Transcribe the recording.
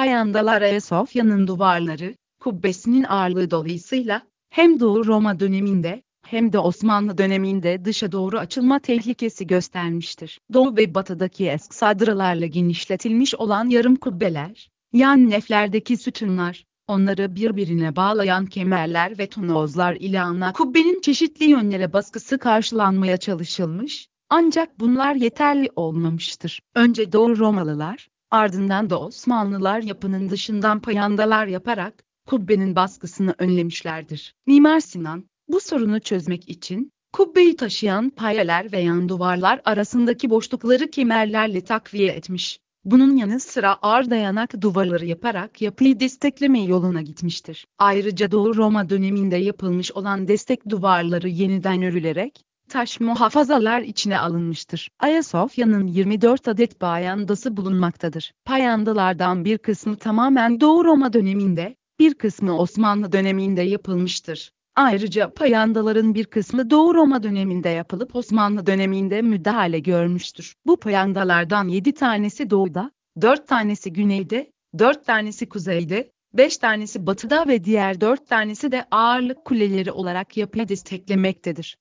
Payandalar Ayasofya'nın duvarları, kubbesinin ağırlığı dolayısıyla, hem Doğu Roma döneminde, hem de Osmanlı döneminde dışa doğru açılma tehlikesi göstermiştir. Doğu ve batıdaki eski sadralarla genişletilmiş olan yarım kubbeler, yan neflerdeki sütunlar, onları birbirine bağlayan kemerler ve tonozlar ile ana kubbenin çeşitli yönlere baskısı karşılanmaya çalışılmış, ancak bunlar yeterli olmamıştır. Önce Doğu Romalılar, ardından da Osmanlılar yapının dışından payandalar yaparak, kubbenin baskısını önlemişlerdir. Mimar Sinan, bu sorunu çözmek için, kubbeyi taşıyan payeler ve yan duvarlar arasındaki boşlukları kemerlerle takviye etmiş. Bunun yanı sıra ağır dayanak duvarları yaparak yapıyı destekleme yoluna gitmiştir. Ayrıca Doğu Roma döneminde yapılmış olan destek duvarları yeniden örülerek, taş muhafazalar içine alınmıştır. Ayasofya'nın 24 adet payandası bulunmaktadır. Payandalardan bir kısmı tamamen Doğu Roma döneminde, bir kısmı Osmanlı döneminde yapılmıştır. Ayrıca payandaların bir kısmı Doğu Roma döneminde yapılıp Osmanlı döneminde müdahale görmüştür. Bu payandalardan 7 tanesi doğuda, 4 tanesi güneyde, 4 tanesi kuzeyde, 5 tanesi batıda ve diğer 4 tanesi de ağırlık kuleleri olarak yapıyı desteklemektedir.